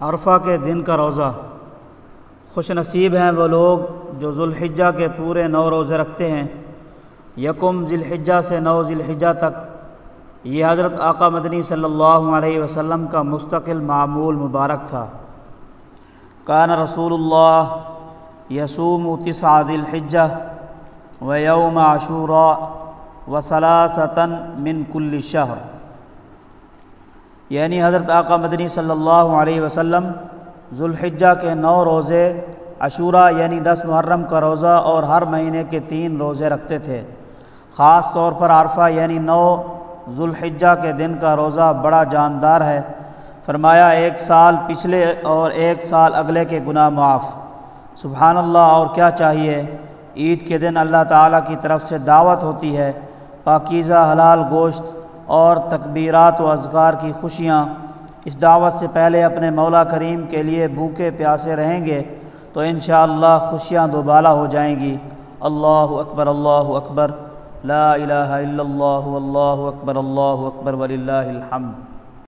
عرفہ کے دن کا روزہ۔ خوش نصیب ہیں وہ لوگ جو ذوالحجہ کے پورے نو روزے رکھتے ہیں۔ یکم ذی الحجہ سے نو ذی الحجہ تک۔ یہ حضرت آقا مدنی صلی اللہ علیہ وسلم کا مستقل معمول مبارک تھا۔ کان رسول اللہ یسوم تسع ذی الحجہ و یوم عاشورا و ثلاثتاً من کل شہر۔ یعنی حضرت آقا مدنی صلی اللہ علیہ وسلم ذوالحجہ کے نو روزے، عشورہ یعنی دس محرم کا روزہ اور ہر مہینے کے تین روزے رکھتے تھے۔ خاص طور پر عرفہ یعنی نو ذوالحجہ کے دن کا روزہ بڑا جاندار ہے۔ فرمایا، ایک سال پچھلے اور ایک سال اگلے کے گناہ معاف۔ سبحان اللہ، اور کیا چاہیے؟ عید کے دن اللہ تعالیٰ کی طرف سے دعوت ہوتی ہے، پاکیزہ حلال گوشت اور تکبیرات و اذکار کی خوشیاں۔ اس دعوت سے پہلے اپنے مولا کریم کے لیے بھوکے پیاسے رہیں گے تو انشاءاللہ خوشیاں دوبالا ہو جائیں گی۔ اللہ اکبر اللہ اکبر۔ لا الہ الا اللہ، واللہ اکبر، اللہ اکبر، وللہ الحمد۔